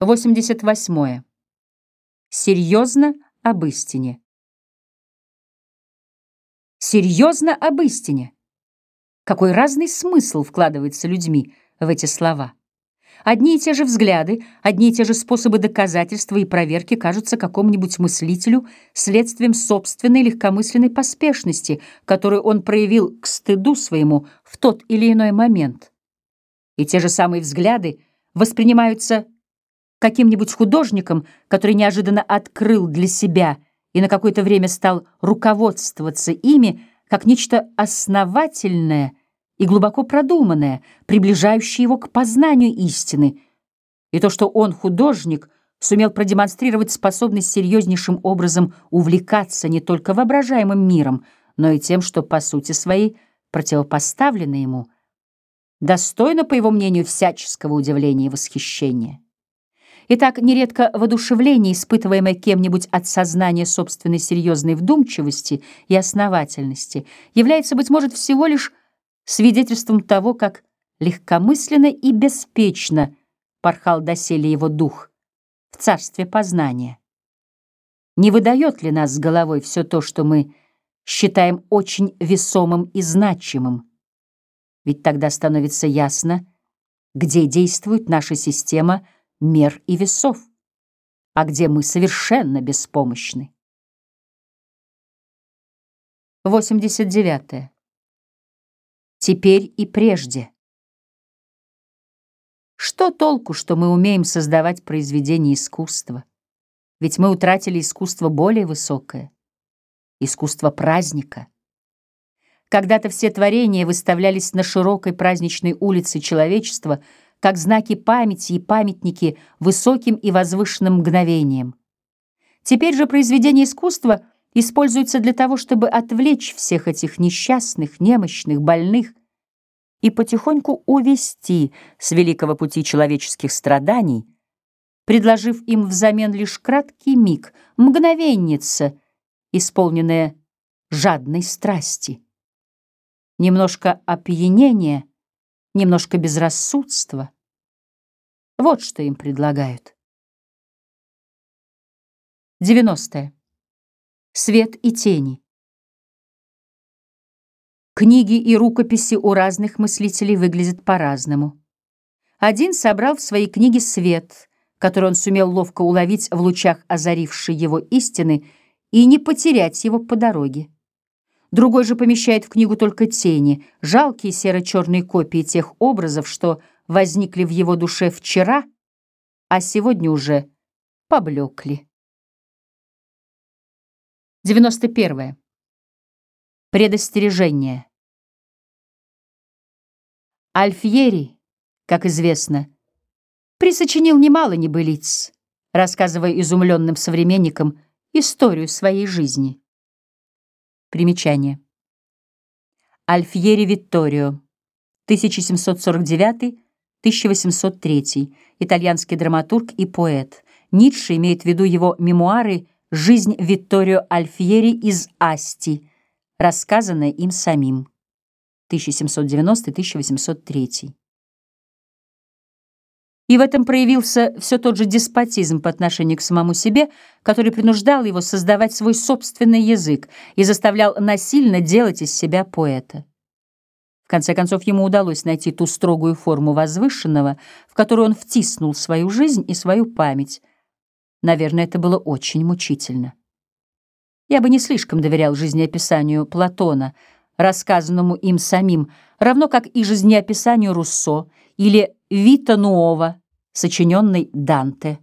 88. Серьезно об истине. Серьезно об истине. Какой разный смысл вкладывается людьми в эти слова. Одни и те же взгляды, одни и те же способы доказательства и проверки кажутся какому-нибудь мыслителю следствием собственной легкомысленной поспешности, которую он проявил к стыду своему в тот или иной момент. И те же самые взгляды воспринимаются каким-нибудь художником, который неожиданно открыл для себя и на какое-то время стал руководствоваться ими как нечто основательное и глубоко продуманное, приближающее его к познанию истины, и то, что он, художник, сумел продемонстрировать способность серьезнейшим образом увлекаться не только воображаемым миром, но и тем, что по сути своей противопоставлено ему, достойно, по его мнению, всяческого удивления и восхищения. Итак, нередко воодушевление, испытываемое кем-нибудь от сознания собственной серьезной вдумчивости и основательности, является, быть может, всего лишь свидетельством того, как легкомысленно и беспечно порхал доселе его дух в царстве познания. Не выдает ли нас с головой все то, что мы считаем очень весомым и значимым? Ведь тогда становится ясно, где действует наша система – мер и весов, а где мы совершенно беспомощны. 89. -е. Теперь и прежде. Что толку, что мы умеем создавать произведения искусства? Ведь мы утратили искусство более высокое, искусство праздника. Когда-то все творения выставлялись на широкой праздничной улице человечества — как знаки памяти и памятники высоким и возвышенным мгновением. Теперь же произведение искусства используется для того, чтобы отвлечь всех этих несчастных, немощных, больных и потихоньку увести с великого пути человеческих страданий, предложив им взамен лишь краткий миг, мгновенница, исполненная жадной страсти. Немножко опьянения, немножко безрассудства, вот что им предлагают. 90. -е. Свет и тени. Книги и рукописи у разных мыслителей выглядят по-разному. Один собрал в своей книге свет, который он сумел ловко уловить в лучах озарившей его истины и не потерять его по дороге. Другой же помещает в книгу только тени, жалкие серо-черные копии тех образов, что возникли в его душе вчера, а сегодня уже поблекли. 91. Предостережение. Альфьери, как известно, присочинил немало небылиц, рассказывая изумленным современникам историю своей жизни. Примечание. Альфьери Витторио, 1749 1803, итальянский драматург и поэт. Ницше имеет в виду его мемуары «Жизнь Витторио Альфьери из Асти», рассказанная им самим. 1790-1803. И в этом проявился все тот же деспотизм по отношению к самому себе, который принуждал его создавать свой собственный язык и заставлял насильно делать из себя поэта. В конце концов, ему удалось найти ту строгую форму возвышенного, в которую он втиснул свою жизнь и свою память. Наверное, это было очень мучительно. Я бы не слишком доверял жизнеописанию Платона, рассказанному им самим, равно как и жизнеописанию Руссо или Вита Нуова, сочиненной Данте.